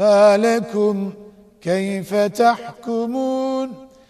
ما لكم كيف تحكمون